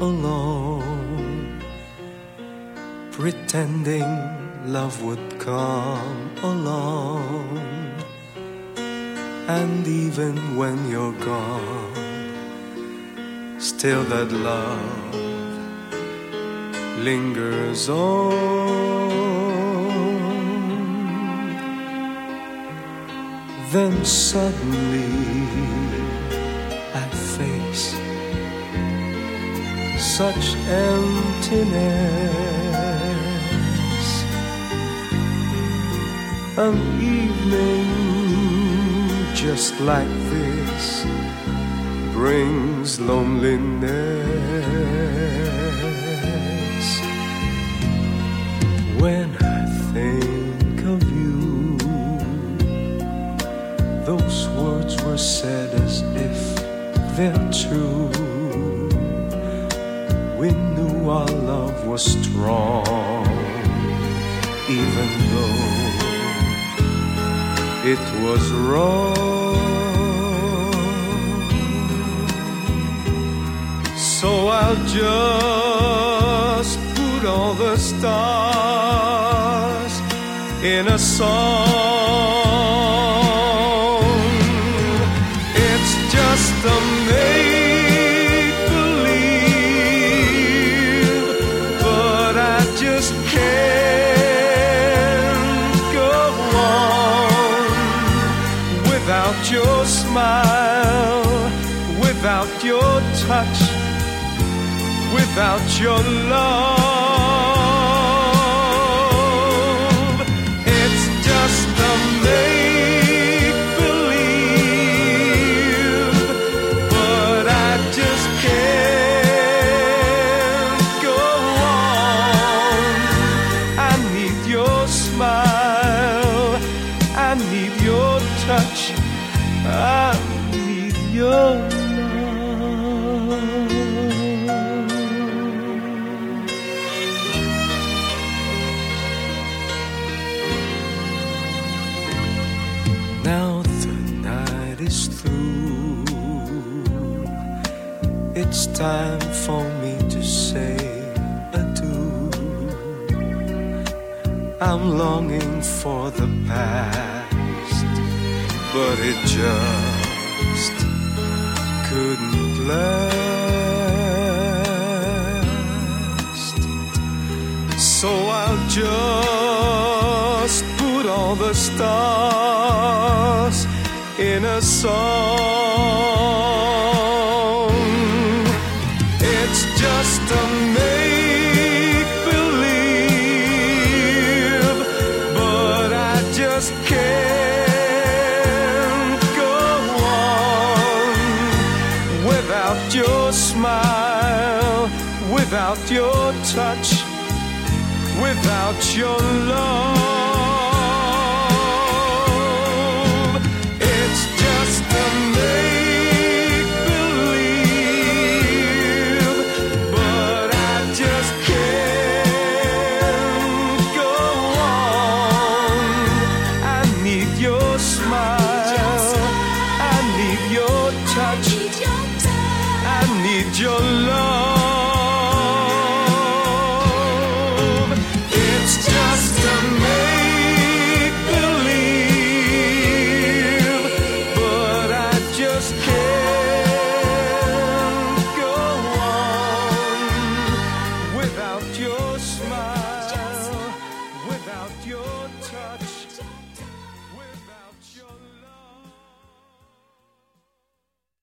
alone, pretending love would come along. And even when you're gone, still that love lingers on. Then suddenly such emptiness. An evening just like this brings loneliness. When I think of you, those words were said as if they're true. We knew our love was strong, even though it was wrong. So I'll just put all the stars in a song. It's just a just can't go on without your smile, without your touch, without your love. It's time for me to say adieu. I'm longing for the past, but it just couldn't last. So I'll just put all the stars in a song. It's just a make believe, but I just can't your smile, without your touch, without your love. It's just a make believe, but I just can't go on. I need your smile, I need your touch, need your love. It's just a make believe, but I just can't